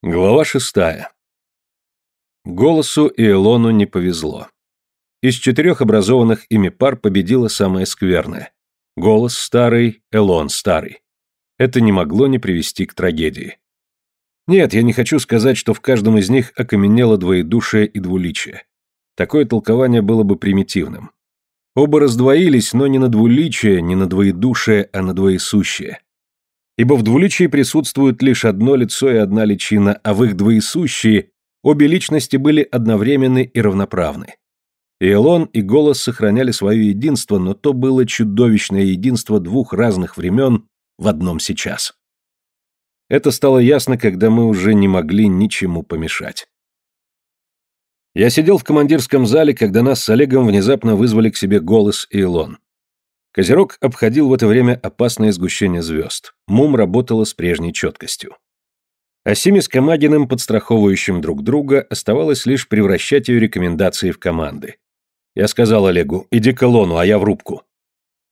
Глава шестая. Голосу и Элону не повезло. Из четырех образованных ими пар победила самая скверная. Голос старый, Элон старый. Это не могло не привести к трагедии. Нет, я не хочу сказать, что в каждом из них окаменело двоедушие и двуличие. Такое толкование было бы примитивным. Оба раздвоились, но не на двуличие, не на двоедушие, а на двоесущее ибо в двуличии присутствует лишь одно лицо и одна личина, а в их двоесущие обе личности были одновременны и равноправны. И и голос сохраняли свое единство, но то было чудовищное единство двух разных времен в одном сейчас. Это стало ясно, когда мы уже не могли ничему помешать. Я сидел в командирском зале, когда нас с Олегом внезапно вызвали к себе голос и Илон. Козерог обходил в это время опасное сгущение звезд. Мум работала с прежней четкостью. А Симе с Камагиным, подстраховывающим друг друга, оставалось лишь превращать ее рекомендации в команды. Я сказал Олегу, иди к Элону, а я в рубку.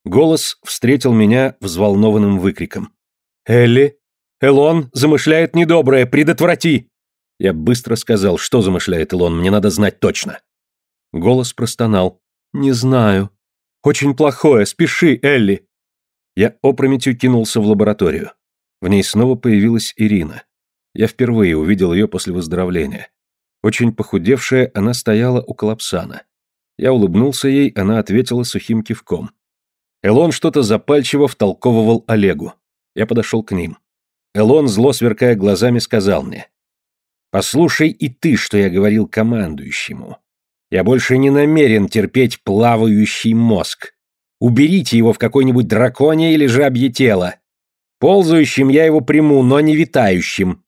Голос встретил меня взволнованным выкриком. «Элли, Элон замышляет недоброе, предотврати!» Я быстро сказал, что замышляет Элон, мне надо знать точно. Голос простонал. «Не знаю. Очень плохое, спеши, Элли!» Я опрометью кинулся в лабораторию. В ней снова появилась Ирина. Я впервые увидел ее после выздоровления. Очень похудевшая, она стояла у Колапсана. Я улыбнулся ей, она ответила сухим кивком. Элон что-то запальчиво втолковывал Олегу. Я подошел к ним. Элон, зло сверкая глазами, сказал мне. «Послушай и ты, что я говорил командующему. Я больше не намерен терпеть плавающий мозг. Уберите его в какой-нибудь драконе или жабье тело. Ползающим я его приму, но не витающим.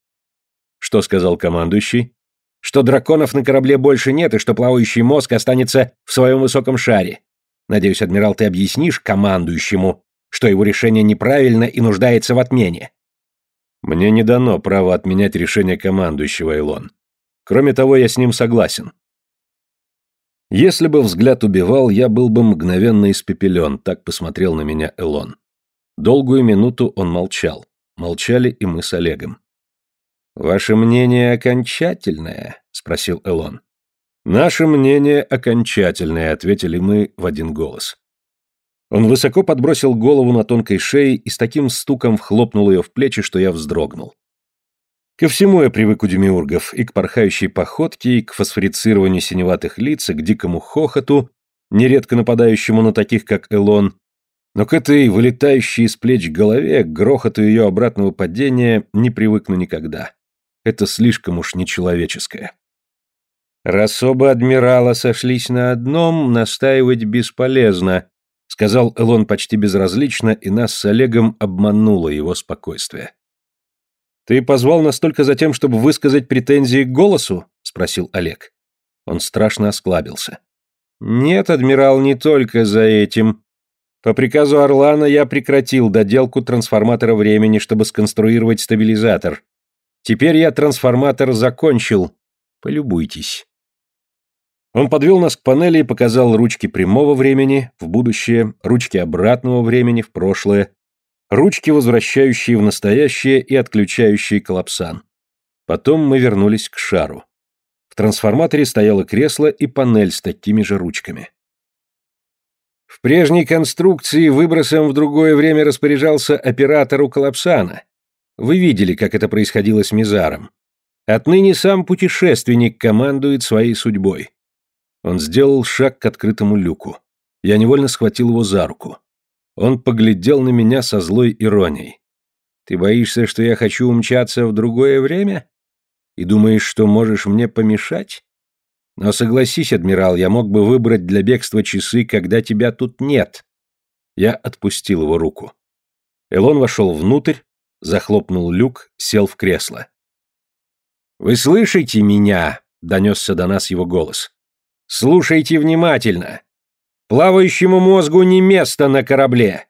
Что сказал командующий? Что драконов на корабле больше нет, и что плавающий мозг останется в своем высоком шаре. Надеюсь, адмирал, ты объяснишь командующему, что его решение неправильно и нуждается в отмене. Мне не дано право отменять решение командующего, Илон. Кроме того, я с ним согласен. Если бы взгляд убивал, я был бы мгновенно испепелен, так посмотрел на меня Элон. Долгую минуту он молчал. Молчали и мы с Олегом. «Ваше мнение окончательное?» — спросил Элон. «Наше мнение окончательное», — ответили мы в один голос. Он высоко подбросил голову на тонкой шее и с таким стуком вхлопнул ее в плечи, что я вздрогнул. Ко всему я привык у демиургов, и к порхающей походке, и к фосфорицированию синеватых лиц, и к дикому хохоту, нередко нападающему на таких, как Элон, но к этой вылетающей из плеч голове, к грохоту ее обратного падения не привыкну никогда. Это слишком уж нечеловеческое. «Раз оба адмирала сошлись на одном, настаивать бесполезно», сказал Элон почти безразлично, и нас с Олегом обмануло его спокойствие. «Ты позвал нас только за тем, чтобы высказать претензии к голосу?» — спросил Олег. Он страшно осклабился. «Нет, адмирал, не только за этим. По приказу Орлана я прекратил доделку трансформатора времени, чтобы сконструировать стабилизатор. Теперь я трансформатор закончил. Полюбуйтесь». Он подвел нас к панели и показал ручки прямого времени в будущее, ручки обратного времени в прошлое, ручки, возвращающие в настоящее и отключающие коллапсан. Потом мы вернулись к шару. В трансформаторе стояло кресло и панель с такими же ручками. В прежней конструкции выбросом в другое время распоряжался оператор у коллапсана. Вы видели, как это происходило с Мизаром. Отныне сам путешественник командует своей судьбой. Он сделал шаг к открытому люку. Я невольно схватил его за руку. Он поглядел на меня со злой иронией. «Ты боишься, что я хочу умчаться в другое время? И думаешь, что можешь мне помешать? Но согласись, адмирал, я мог бы выбрать для бегства часы, когда тебя тут нет». Я отпустил его руку. Элон вошел внутрь, захлопнул люк, сел в кресло. «Вы слышите меня?» — донесся до нас его голос. «Слушайте внимательно. Плавающему мозгу не место на корабле.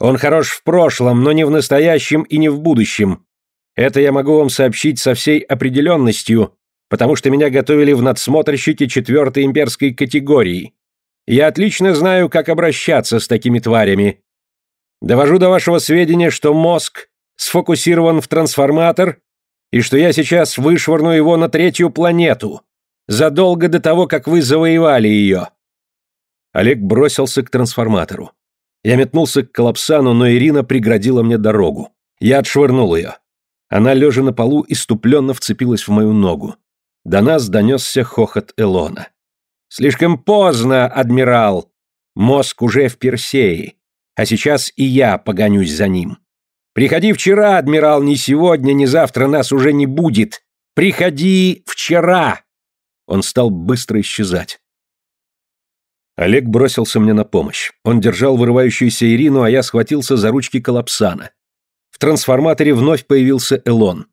Он хорош в прошлом, но не в настоящем и не в будущем. Это я могу вам сообщить со всей определенностью, потому что меня готовили в надсмотрщике четвертой имперской категории. Я отлично знаю, как обращаться с такими тварями. Довожу до вашего сведения, что мозг сфокусирован в трансформатор, и что я сейчас вышвырну его на третью планету, задолго до того, как вы завоевали ее». Олег бросился к трансформатору. Я метнулся к Колапсану, но Ирина преградила мне дорогу. Я отшвырнул ее. Она, лежа на полу, иступленно вцепилась в мою ногу. До нас донесся хохот Элона. «Слишком поздно, адмирал! Мозг уже в Персее, а сейчас и я погонюсь за ним. Приходи вчера, адмирал, ни сегодня, ни завтра нас уже не будет. Приходи вчера!» Он стал быстро исчезать. Олег бросился мне на помощь. Он держал вырывающуюся Ирину, а я схватился за ручки Колапсана. В трансформаторе вновь появился Элон.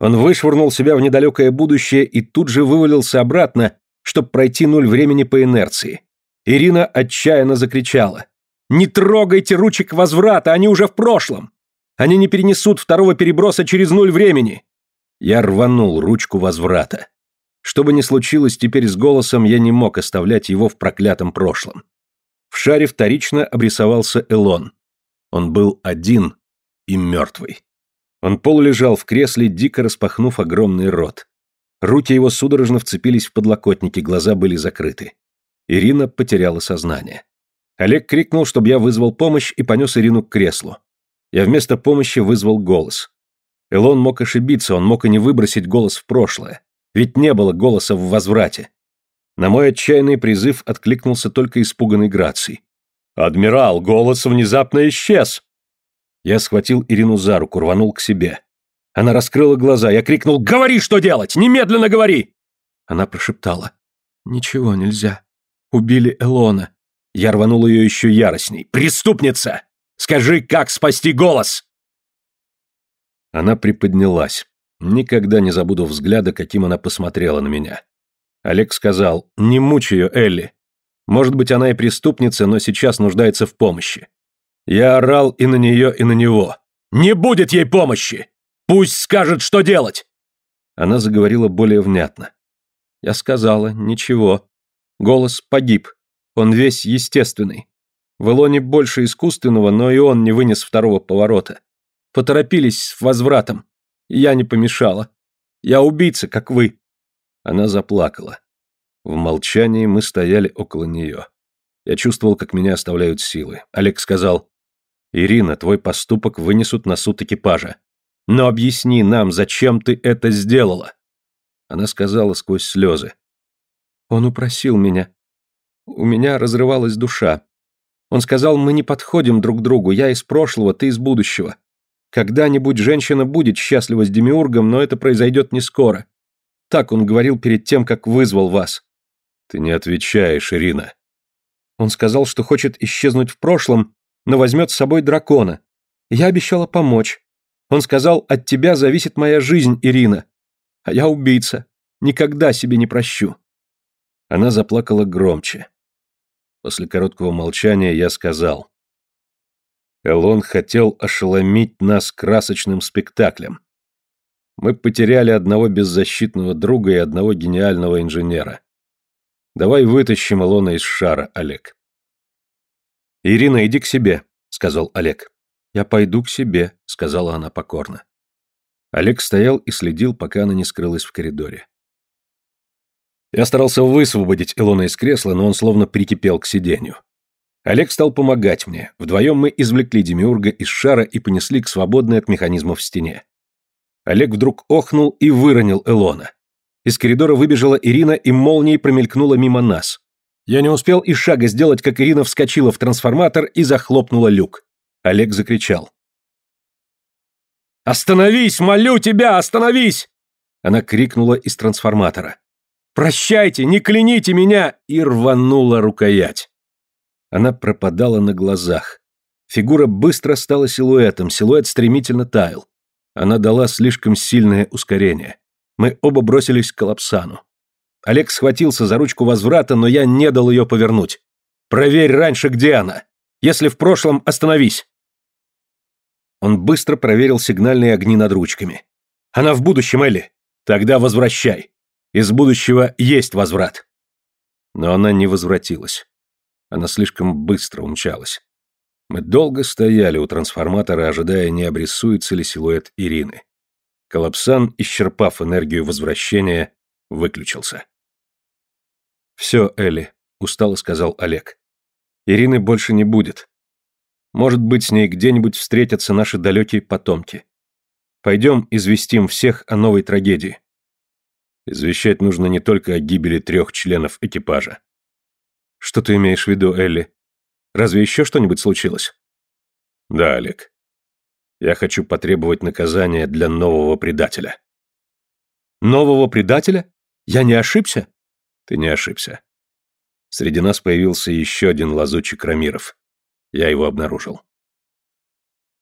Он вышвырнул себя в недалекое будущее и тут же вывалился обратно, чтобы пройти нуль времени по инерции. Ирина отчаянно закричала. «Не трогайте ручек возврата, они уже в прошлом! Они не перенесут второго переброса через нуль времени!» Я рванул ручку возврата. Что бы ни случилось теперь с голосом, я не мог оставлять его в проклятом прошлом. В шаре вторично обрисовался Элон. Он был один и мертвый. Он полулежал в кресле, дико распахнув огромный рот. Руки его судорожно вцепились в подлокотники, глаза были закрыты. Ирина потеряла сознание. Олег крикнул, чтобы я вызвал помощь и понес Ирину к креслу. Я вместо помощи вызвал голос. Элон мог ошибиться, он мог и не выбросить голос в прошлое. Ведь не было голоса в возврате. На мой отчаянный призыв откликнулся только испуганный Граций. «Адмирал, голос внезапно исчез!» Я схватил Ирину за руку, рванул к себе. Она раскрыла глаза, я крикнул «Говори, что делать! Немедленно говори!» Она прошептала «Ничего нельзя. Убили Элона». Я рванул ее еще яростней. «Преступница! Скажи, как спасти голос!» Она приподнялась. Никогда не забуду взгляда, каким она посмотрела на меня. Олег сказал «Не мучь ее, Элли. Может быть, она и преступница, но сейчас нуждается в помощи. Я орал и на нее, и на него. «Не будет ей помощи! Пусть скажет, что делать!» Она заговорила более внятно. Я сказала, ничего. Голос погиб. Он весь естественный. В Илоне больше искусственного, но и он не вынес второго поворота. Поторопились с возвратом. Я не помешала. Я убийца, как вы. Она заплакала. В молчании мы стояли около нее. Я чувствовал, как меня оставляют силы. Олег сказал, «Ирина, твой поступок вынесут на суд экипажа. Но объясни нам, зачем ты это сделала?» Она сказала сквозь слезы. «Он упросил меня. У меня разрывалась душа. Он сказал, мы не подходим друг другу, я из прошлого, ты из будущего. Когда-нибудь женщина будет счастлива с Демиургом, но это произойдет не скоро. Так он говорил перед тем, как вызвал вас». «Ты не отвечаешь, Ирина». Он сказал, что хочет исчезнуть в прошлом но возьмет с собой дракона. Я обещала помочь. Он сказал, от тебя зависит моя жизнь, Ирина. А я убийца. Никогда себе не прощу. Она заплакала громче. После короткого молчания я сказал. Элон хотел ошеломить нас красочным спектаклем. Мы потеряли одного беззащитного друга и одного гениального инженера. Давай вытащим Элона из шара, Олег. «Ирина, иди к себе», — сказал Олег. «Я пойду к себе», — сказала она покорно. Олег стоял и следил, пока она не скрылась в коридоре. Я старался высвободить Илона из кресла, но он словно прикипел к сиденью. Олег стал помогать мне. Вдвоем мы извлекли Демиурга из шара и понесли к свободной от механизмов стене. Олег вдруг охнул и выронил Элона. Из коридора выбежала Ирина и молнией промелькнула мимо нас. Я не успел и шага сделать, как Ирина вскочила в трансформатор и захлопнула люк. Олег закричал. «Остановись, молю тебя, остановись!» Она крикнула из трансформатора. «Прощайте, не кляните меня!» и рванула рукоять. Она пропадала на глазах. Фигура быстро стала силуэтом, силуэт стремительно таял. Она дала слишком сильное ускорение. Мы оба бросились к коллапсану. Олег схватился за ручку возврата, но я не дал ее повернуть. «Проверь раньше, где она. Если в прошлом, остановись». Он быстро проверил сигнальные огни над ручками. «Она в будущем, Элли. Тогда возвращай. Из будущего есть возврат». Но она не возвратилась. Она слишком быстро умчалась. Мы долго стояли у трансформатора, ожидая, не обрисуется ли силуэт Ирины. Коллапсан, исчерпав энергию возвращения, выключился. «Все, Элли», — устало сказал Олег. «Ирины больше не будет. Может быть, с ней где-нибудь встретятся наши далекие потомки. Пойдем известим всех о новой трагедии». Извещать нужно не только о гибели трех членов экипажа. Что ты имеешь в виду, Элли? Разве еще что-нибудь случилось? Да, Олег. Я хочу потребовать наказания для нового предателя. Нового предателя? Я не ошибся? Ты не ошибся. Среди нас появился еще один лазучик Рамиров. Я его обнаружил.